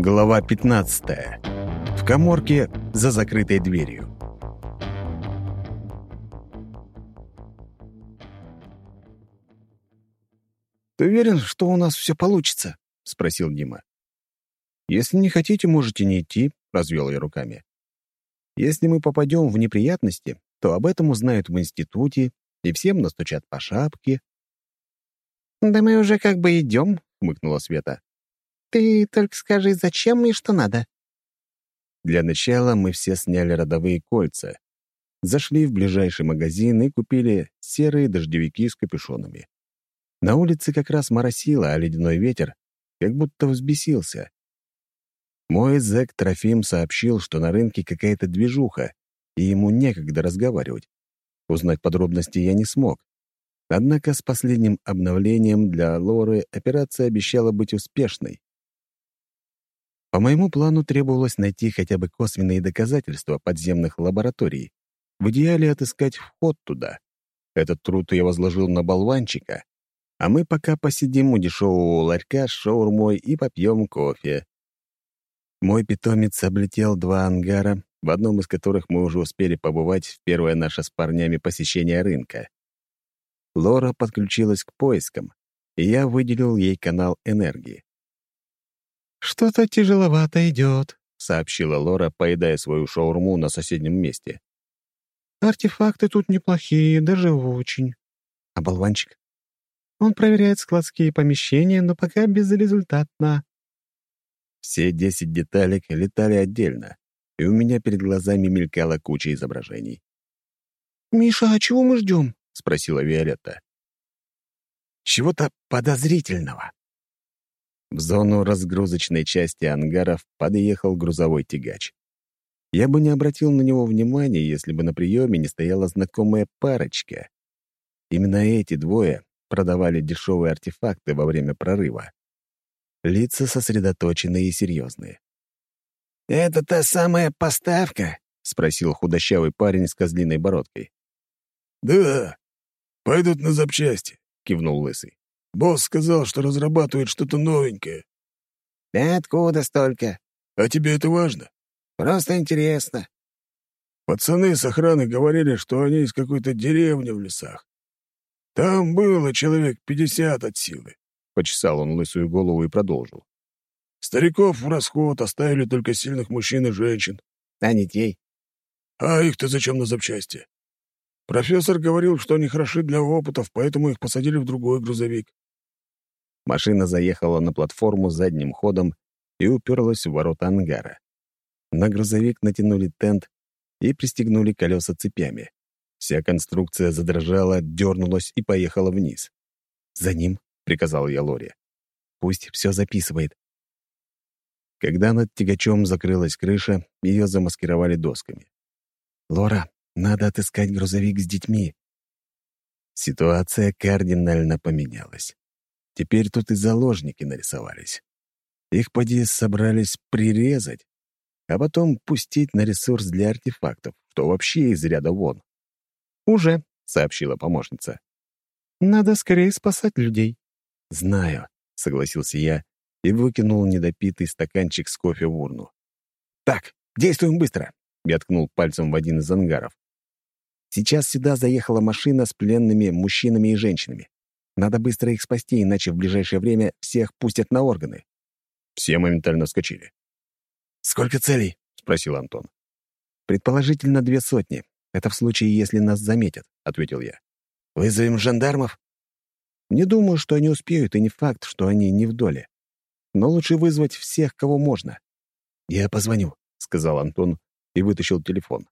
Глава 15. В коморке за закрытой дверью. «Ты уверен, что у нас все получится?» — спросил Дима. «Если не хотите, можете не идти», — развел я руками. «Если мы попадем в неприятности, то об этом узнают в институте и всем настучат по шапке». «Да мы уже как бы идем», — хмыкнула Света. «Ты только скажи, зачем и что надо?» Для начала мы все сняли родовые кольца, зашли в ближайший магазин и купили серые дождевики с капюшонами. На улице как раз моросило, а ледяной ветер как будто взбесился. Мой зэк Трофим сообщил, что на рынке какая-то движуха, и ему некогда разговаривать. Узнать подробности я не смог. Однако с последним обновлением для Лоры операция обещала быть успешной. По моему плану требовалось найти хотя бы косвенные доказательства подземных лабораторий. В идеале отыскать вход туда. Этот труд я возложил на болванчика, а мы пока посидим у дешевого ларька с шаурмой и попьем кофе. Мой питомец облетел два ангара, в одном из которых мы уже успели побывать в первое наше с парнями посещение рынка. Лора подключилась к поискам, и я выделил ей канал энергии. «Что-то тяжеловато идет», — сообщила Лора, поедая свою шаурму на соседнем месте. «Артефакты тут неплохие, даже очень». «А болванчик?» «Он проверяет складские помещения, но пока безрезультатно». Все десять деталек летали отдельно, и у меня перед глазами мелькала куча изображений. «Миша, а чего мы ждем?» — спросила Виолетта. «Чего-то подозрительного». В зону разгрузочной части ангаров подъехал грузовой тягач. Я бы не обратил на него внимания, если бы на приеме не стояла знакомая парочка. Именно эти двое продавали дешевые артефакты во время прорыва. Лица сосредоточенные и серьезные. «Это та самая поставка?» — спросил худощавый парень с козлиной бородкой. «Да, пойдут на запчасти», — кивнул Лысый. Босс сказал, что разрабатывает что-то новенькое. откуда столько? А тебе это важно? Просто интересно. Пацаны с охраны говорили, что они из какой-то деревни в лесах. Там было человек пятьдесят от силы. Почесал он лысую голову и продолжил. Стариков в расход оставили только сильных мужчин и женщин. А детей? А их-то зачем на запчасти? Профессор говорил, что они хороши для опытов, поэтому их посадили в другой грузовик. Машина заехала на платформу задним ходом и уперлась в ворота ангара. На грузовик натянули тент и пристегнули колеса цепями. Вся конструкция задрожала, дернулась и поехала вниз. «За ним», — приказал я Лоре. «Пусть все записывает». Когда над тягачом закрылась крыша, ее замаскировали досками. «Лора, надо отыскать грузовик с детьми». Ситуация кардинально поменялась. Теперь тут и заложники нарисовались. Их, поди, собрались прирезать, а потом пустить на ресурс для артефактов, что вообще из ряда вон. «Уже», — сообщила помощница. «Надо скорее спасать людей». «Знаю», — согласился я и выкинул недопитый стаканчик с кофе в урну. «Так, действуем быстро», — я ткнул пальцем в один из ангаров. «Сейчас сюда заехала машина с пленными мужчинами и женщинами. Надо быстро их спасти, иначе в ближайшее время всех пустят на органы». Все моментально вскочили. «Сколько целей?» — спросил Антон. «Предположительно, две сотни. Это в случае, если нас заметят», — ответил я. «Вызовем жандармов?» «Не думаю, что они успеют, и не факт, что они не в доле. Но лучше вызвать всех, кого можно». «Я позвоню», — сказал Антон и вытащил телефон.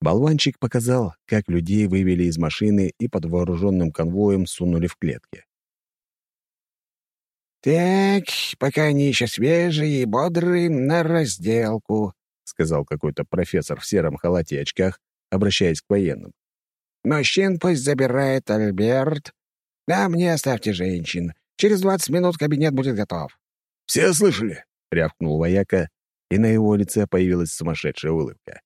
Болванчик показал, как людей вывели из машины и под вооруженным конвоем сунули в клетки. «Так, пока они еще свежие и бодрые, на разделку», — сказал какой-то профессор в сером халате и очках, обращаясь к военным. «Мужчин пусть забирает Альберт, а мне оставьте женщин. Через двадцать минут кабинет будет готов». «Все слышали?» — рявкнул вояка, и на его лице появилась сумасшедшая улыбка.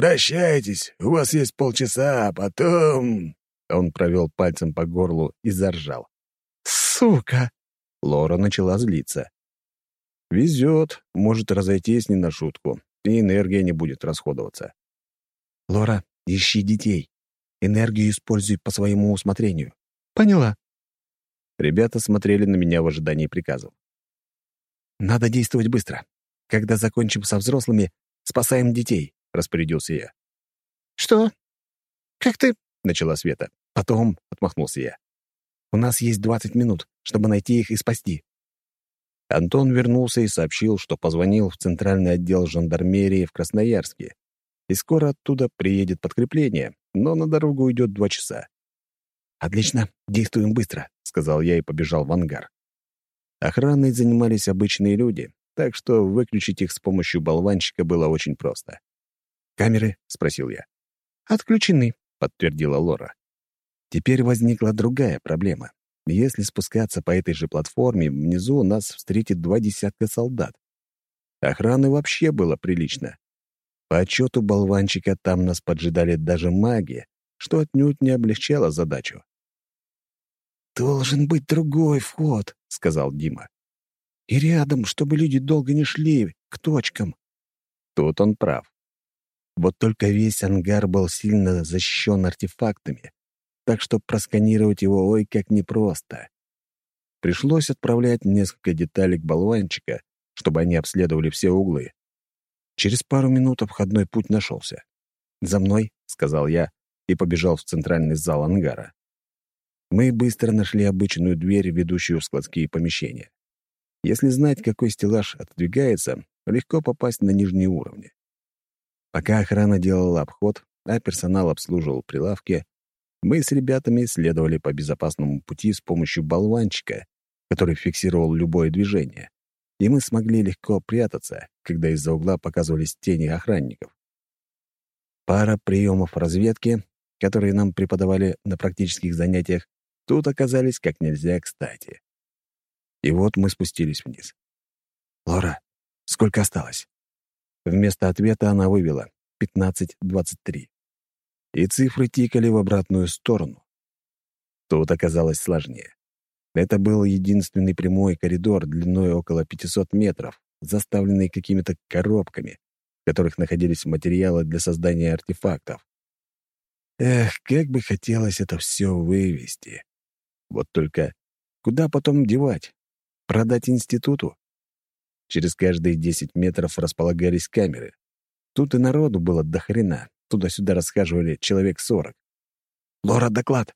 «Прощайтесь, у вас есть полчаса, а потом...» Он провел пальцем по горлу и заржал. «Сука!» Лора начала злиться. Везет, может разойтись не на шутку, и энергия не будет расходоваться. «Лора, ищи детей. Энергию используй по своему усмотрению». «Поняла». Ребята смотрели на меня в ожидании приказов. «Надо действовать быстро. Когда закончим со взрослыми, спасаем детей», — распорядился я. «Что? Как ты...» — начала Света. «Потом», — отмахнулся я. «У нас есть 20 минут, чтобы найти их и спасти». Антон вернулся и сообщил, что позвонил в центральный отдел жандармерии в Красноярске, и скоро оттуда приедет подкрепление, но на дорогу уйдет два часа. «Отлично, действуем быстро», — сказал я и побежал в ангар. Охраной занимались обычные люди, так что выключить их с помощью болванчика было очень просто. «Камеры?» — спросил я. «Отключены», — подтвердила Лора. Теперь возникла другая проблема. Если спускаться по этой же платформе, внизу нас встретит два десятка солдат. Охраны вообще было прилично. По отчету болванчика там нас поджидали даже маги, что отнюдь не облегчало задачу. «Должен быть другой вход», — сказал Дима. «И рядом, чтобы люди долго не шли к точкам». Тут он прав. Вот только весь ангар был сильно защищен артефактами, так что просканировать его ой как непросто. Пришлось отправлять несколько деталек болванчика, чтобы они обследовали все углы. Через пару минут обходной путь нашелся. «За мной», — сказал я и побежал в центральный зал ангара. Мы быстро нашли обычную дверь, ведущую в складские помещения. Если знать, какой стеллаж отодвигается, легко попасть на нижние уровни. Пока охрана делала обход, а персонал обслуживал прилавки, мы с ребятами следовали по безопасному пути с помощью болванчика, который фиксировал любое движение, и мы смогли легко прятаться, когда из-за угла показывались тени охранников. Пара приемов разведки, которые нам преподавали на практических занятиях, тут оказались как нельзя кстати. И вот мы спустились вниз. «Лора, сколько осталось?» Вместо ответа она вывела 15-23 и цифры тикали в обратную сторону. Тут оказалось сложнее. Это был единственный прямой коридор длиной около 500 метров, заставленный какими-то коробками, в которых находились материалы для создания артефактов. Эх, как бы хотелось это все вывести. Вот только куда потом девать? Продать институту? Через каждые 10 метров располагались камеры. Тут и народу было до хрена. Туда-сюда расхаживали человек сорок. «Лора, доклад!»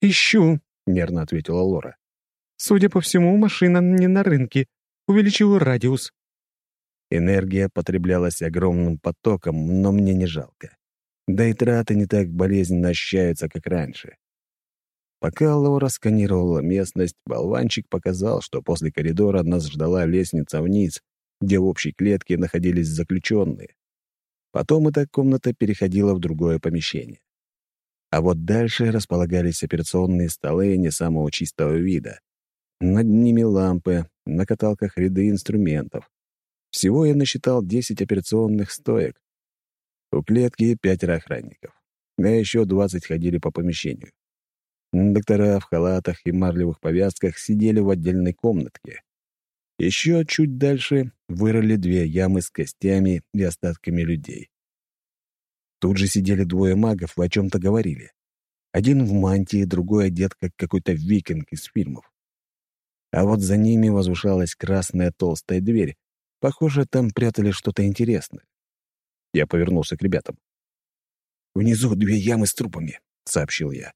«Ищу», — нервно ответила Лора. «Судя по всему, машина не на рынке. Увеличил радиус». Энергия потреблялась огромным потоком, но мне не жалко. Да и траты не так болезненно ощущаются, как раньше. Пока Лора сканировала местность, болванчик показал, что после коридора нас ждала лестница вниз, где в общей клетке находились заключенные. Потом эта комната переходила в другое помещение. А вот дальше располагались операционные столы не самого чистого вида. Над ними лампы, на каталках ряды инструментов. Всего я насчитал 10 операционных стоек. У клетки пятеро охранников. А еще 20 ходили по помещению. Доктора в халатах и марлевых повязках сидели в отдельной комнатке. Еще чуть дальше вырыли две ямы с костями и остатками людей. Тут же сидели двое магов и о чем-то говорили. Один в мантии, другой одет, как какой-то викинг из фильмов. А вот за ними возвышалась красная толстая дверь. Похоже, там прятали что-то интересное. Я повернулся к ребятам. «Внизу две ямы с трупами», — сообщил я.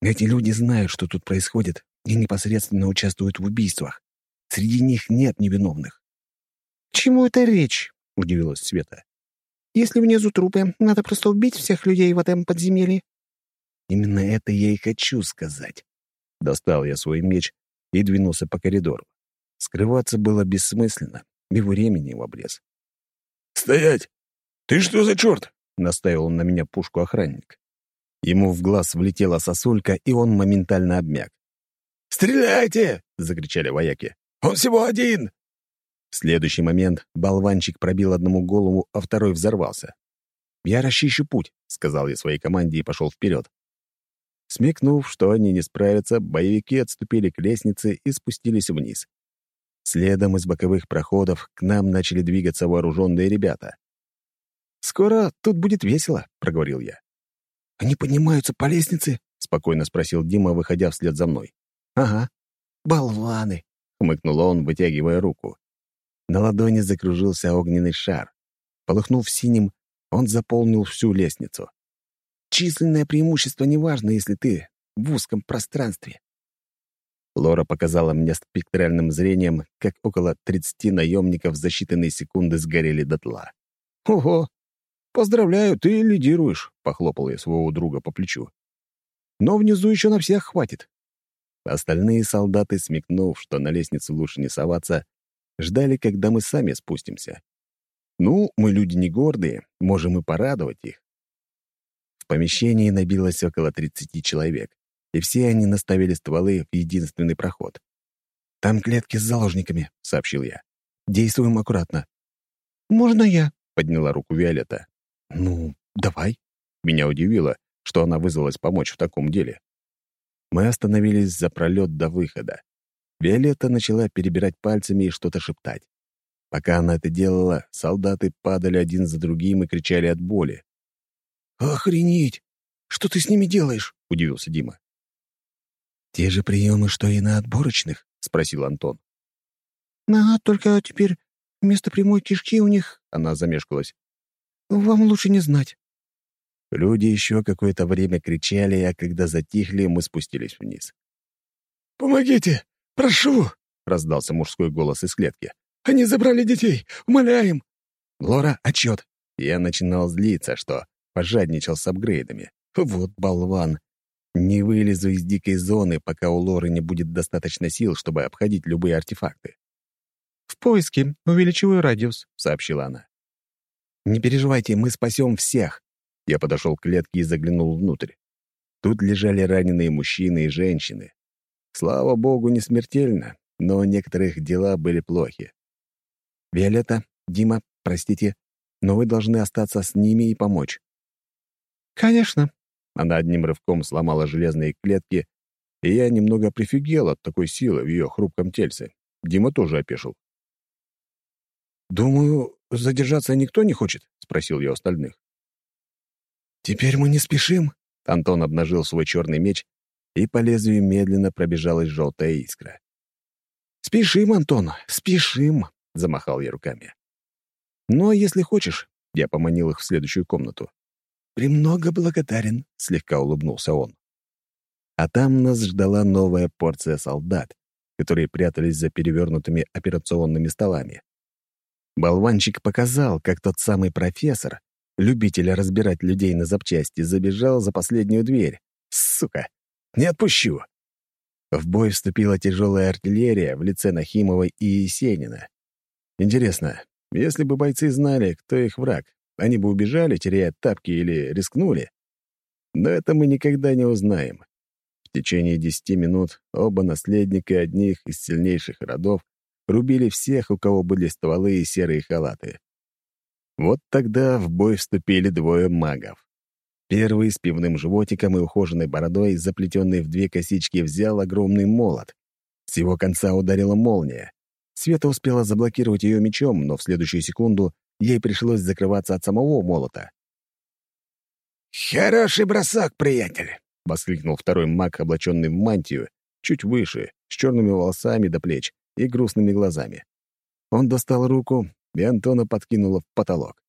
«Эти люди знают, что тут происходит, и непосредственно участвуют в убийствах. Среди них нет невиновных. «К чему это речь?» — удивилась Света. «Если внизу трупы, надо просто убить всех людей в этом подземелье». «Именно это я и хочу сказать». Достал я свой меч и двинулся по коридору. Скрываться было бессмысленно, и времени в обрез. «Стоять! Ты что за черт?» — наставил на меня пушку охранник. Ему в глаз влетела сосулька, и он моментально обмяк. «Стреляйте!» — закричали вояки. Он всего один!» В следующий момент болванчик пробил одному голову, а второй взорвался. «Я расчищу путь», — сказал я своей команде и пошел вперед. Смекнув, что они не справятся, боевики отступили к лестнице и спустились вниз. Следом из боковых проходов к нам начали двигаться вооруженные ребята. «Скоро тут будет весело», — проговорил я. «Они поднимаются по лестнице?» — спокойно спросил Дима, выходя вслед за мной. «Ага. Болваны!» — хмыкнул он, вытягивая руку. На ладони закружился огненный шар. Полыхнув синим, он заполнил всю лестницу. «Численное преимущество неважно, если ты в узком пространстве». Лора показала мне спектральным зрением, как около 30 наемников за считанные секунды сгорели дотла. «Ого! Поздравляю, ты лидируешь», — похлопал я своего друга по плечу. «Но внизу еще на всех хватит». Остальные солдаты, смекнув, что на лестницу лучше не соваться, ждали, когда мы сами спустимся. Ну, мы люди не гордые, можем и порадовать их. В помещении набилось около 30 человек, и все они наставили стволы в единственный проход. «Там клетки с заложниками», — сообщил я. «Действуем аккуратно». «Можно я?» — подняла руку Виолетта. «Ну, давай». Меня удивило, что она вызвалась помочь в таком деле. Мы остановились за пролет до выхода. Виолетта начала перебирать пальцами и что-то шептать. Пока она это делала, солдаты падали один за другим и кричали от боли. «Охренеть! Что ты с ними делаешь?» — удивился Дима. «Те же приемы, что и на отборочных?» — спросил Антон. «Ага, только теперь вместо прямой кишки у них...» — она замешкалась. «Вам лучше не знать». Люди еще какое-то время кричали, а когда затихли, мы спустились вниз. «Помогите! Прошу!» — раздался мужской голос из клетки. «Они забрали детей! Умоляем!» «Лора, отчет!» Я начинал злиться, что пожадничал с апгрейдами. Вот болван. Не вылезу из дикой зоны, пока у Лоры не будет достаточно сил, чтобы обходить любые артефакты. «В поиске. Увеличиваю радиус», — сообщила она. «Не переживайте, мы спасем всех». Я подошел к клетке и заглянул внутрь. Тут лежали раненые мужчины и женщины. Слава богу, не смертельно, но некоторых дела были плохи. «Виолетта, Дима, простите, но вы должны остаться с ними и помочь». «Конечно». Она одним рывком сломала железные клетки, и я немного прифигел от такой силы в ее хрупком тельце. Дима тоже опешил. «Думаю, задержаться никто не хочет?» — спросил я остальных. «Теперь мы не спешим», — Антон обнажил свой черный меч и по лезвию медленно пробежалась желтая искра. «Спешим, Антон, спешим!» — замахал я руками. «Но если хочешь...» — я поманил их в следующую комнату. «Премного благодарен», — слегка улыбнулся он. А там нас ждала новая порция солдат, которые прятались за перевернутыми операционными столами. Болванчик показал, как тот самый профессор, любитель разбирать людей на запчасти, забежал за последнюю дверь. Сука! Не отпущу. В бой вступила тяжелая артиллерия в лице Нахимова и Есенина. Интересно, если бы бойцы знали, кто их враг, они бы убежали, теряя тапки или рискнули? Но это мы никогда не узнаем. В течение десяти минут оба наследника одних из сильнейших родов рубили всех, у кого были стволы и серые халаты. Вот тогда в бой вступили двое магов. Первый с пивным животиком и ухоженной бородой, заплетенный в две косички, взял огромный молот. С его конца ударила молния. Света успела заблокировать ее мечом, но в следующую секунду ей пришлось закрываться от самого молота. «Хороший бросок, приятель!» — воскликнул второй маг, облаченный в мантию, чуть выше, с черными волосами до плеч и грустными глазами. Он достал руку, и Антона подкинуло в потолок.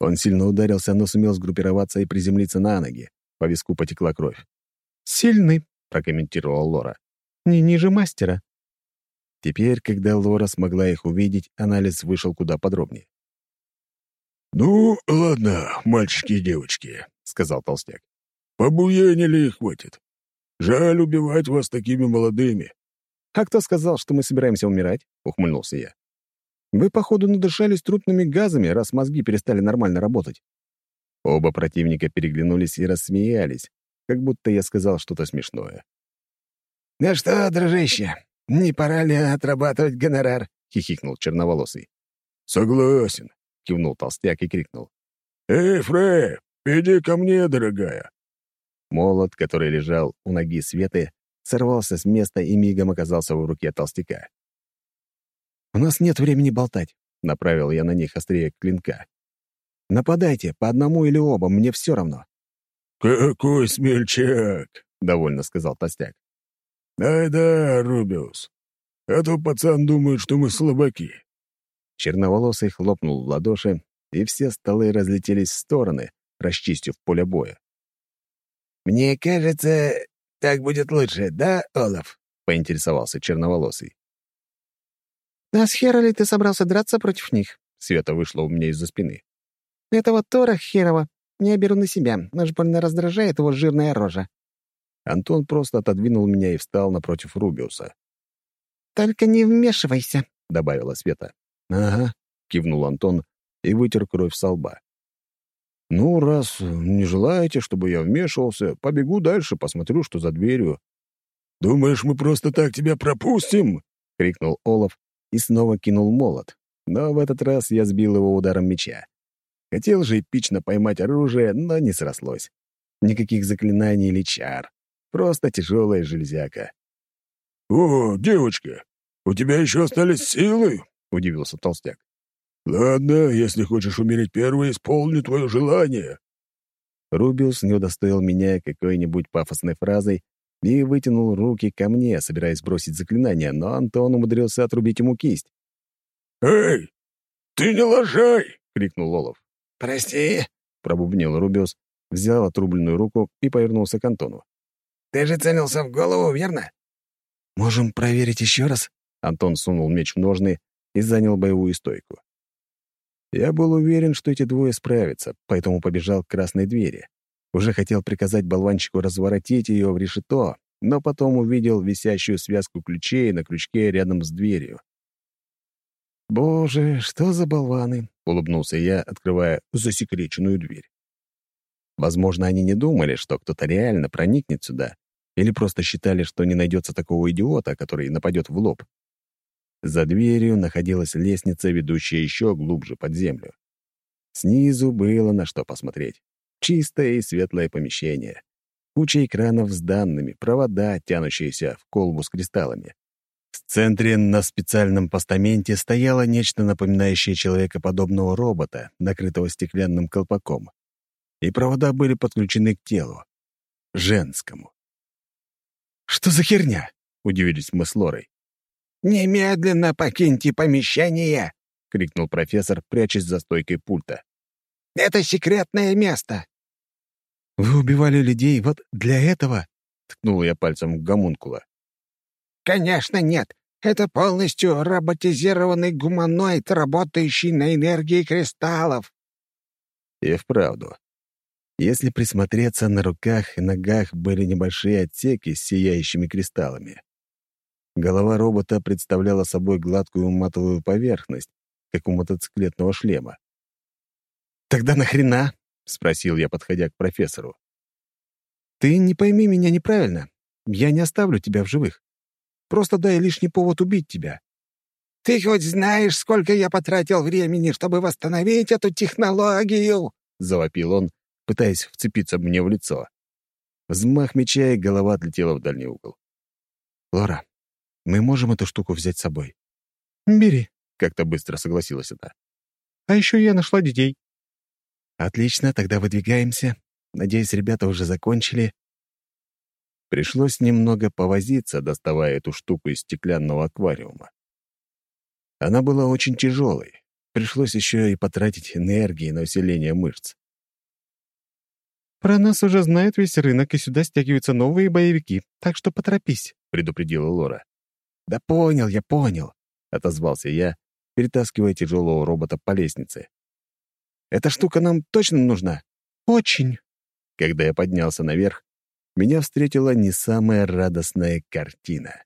Он сильно ударился, но сумел сгруппироваться и приземлиться на ноги. По виску потекла кровь. «Сильный», — прокомментировал Лора. «Не ниже мастера». Теперь, когда Лора смогла их увидеть, анализ вышел куда подробнее. «Ну, ладно, мальчики и девочки», — сказал толстяк. «Побуянили и хватит. Жаль убивать вас такими молодыми». «А кто сказал, что мы собираемся умирать?» — ухмыльнулся я. Вы, походу, надышались трупными газами, раз мозги перестали нормально работать». Оба противника переглянулись и рассмеялись, как будто я сказал что-то смешное. «Ну что, дружище, не пора ли отрабатывать гонорар?» — хихикнул черноволосый. «Согласен», — кивнул толстяк и крикнул. «Эй, Фрей, иди ко мне, дорогая!» Молот, который лежал у ноги Светы, сорвался с места и мигом оказался в руке толстяка. «У нас нет времени болтать», — направил я на них острее клинка. «Нападайте, по одному или оба, мне все равно». «Какой смельчак!» — довольно сказал Толстяк. «Ай-да, Рубиус, а то пацан думает, что мы слабаки». Черноволосый хлопнул в ладоши, и все столы разлетелись в стороны, расчистив поле боя. «Мне кажется, так будет лучше, да, Олаф?» — поинтересовался черноволосый. «А с хера ли ты собрался драться против них?» Света вышла у меня из-за спины. «Этого Тора херова я беру на себя, аж больно раздражает его жирная рожа». Антон просто отодвинул меня и встал напротив Рубиуса. «Только не вмешивайся», — добавила Света. «Ага», — кивнул Антон и вытер кровь со лба. «Ну, раз не желаете, чтобы я вмешивался, побегу дальше, посмотрю, что за дверью». «Думаешь, мы просто так тебя пропустим?» — крикнул Олаф и снова кинул молот. Но в этот раз я сбил его ударом меча. Хотел же эпично поймать оружие, но не срослось. Никаких заклинаний или чар. Просто тяжелая железяка. «О, девочка, у тебя еще остались силы?» — удивился толстяк. «Ладно, если хочешь умереть первой, исполню твое желание». Рубиус не удостоил меня какой-нибудь пафосной фразой и вытянул руки ко мне, собираясь бросить заклинание, но Антон умудрился отрубить ему кисть. «Эй, ты не лажай!» — крикнул Олов. «Прости», — пробубнил Рубиус, взял отрубленную руку и повернулся к Антону. «Ты же целился в голову, верно?» «Можем проверить еще раз?» Антон сунул меч в ножны и занял боевую стойку. Я был уверен, что эти двое справятся, поэтому побежал к красной двери. Уже хотел приказать болванчику разворотить ее в решето, но потом увидел висящую связку ключей на крючке рядом с дверью. «Боже, что за болваны!» — улыбнулся я, открывая засекреченную дверь. Возможно, они не думали, что кто-то реально проникнет сюда, или просто считали, что не найдется такого идиота, который нападет в лоб. За дверью находилась лестница, ведущая еще глубже под землю. Снизу было на что посмотреть. Чистое и светлое помещение. Куча экранов с данными, провода, тянущиеся в колбу с кристаллами. В центре на специальном постаменте стояло нечто напоминающее человекоподобного робота, накрытого стеклянным колпаком. И провода были подключены к телу. Женскому. «Что за херня?» — удивились мы с Лорой. «Немедленно покиньте помещение!» — крикнул профессор, прячась за стойкой пульта. «Это секретное место!» «Вы убивали людей вот для этого?» — ткнул я пальцем в гомункула. «Конечно нет. Это полностью роботизированный гуманоид, работающий на энергии кристаллов». И вправду. Если присмотреться, на руках и ногах были небольшие отсеки с сияющими кристаллами. Голова робота представляла собой гладкую матовую поверхность, как у мотоциклетного шлема. «Тогда нахрена?» — спросил я, подходя к профессору. «Ты не пойми меня неправильно. Я не оставлю тебя в живых. Просто дай лишний повод убить тебя». «Ты хоть знаешь, сколько я потратил времени, чтобы восстановить эту технологию?» — завопил он, пытаясь вцепиться мне в лицо. Взмах меча, и голова отлетела в дальний угол. «Лора, мы можем эту штуку взять с собой?» «Бери», — как-то быстро согласилась она. «А еще я нашла детей». «Отлично, тогда выдвигаемся. Надеюсь, ребята уже закончили». Пришлось немного повозиться, доставая эту штуку из стеклянного аквариума. Она была очень тяжелой. Пришлось еще и потратить энергии на усиление мышц. «Про нас уже знает весь рынок, и сюда стягиваются новые боевики, так что поторопись», — предупредила Лора. «Да понял, я понял», — отозвался я, перетаскивая тяжелого робота по лестнице. «Эта штука нам точно нужна?» «Очень». Когда я поднялся наверх, меня встретила не самая радостная картина.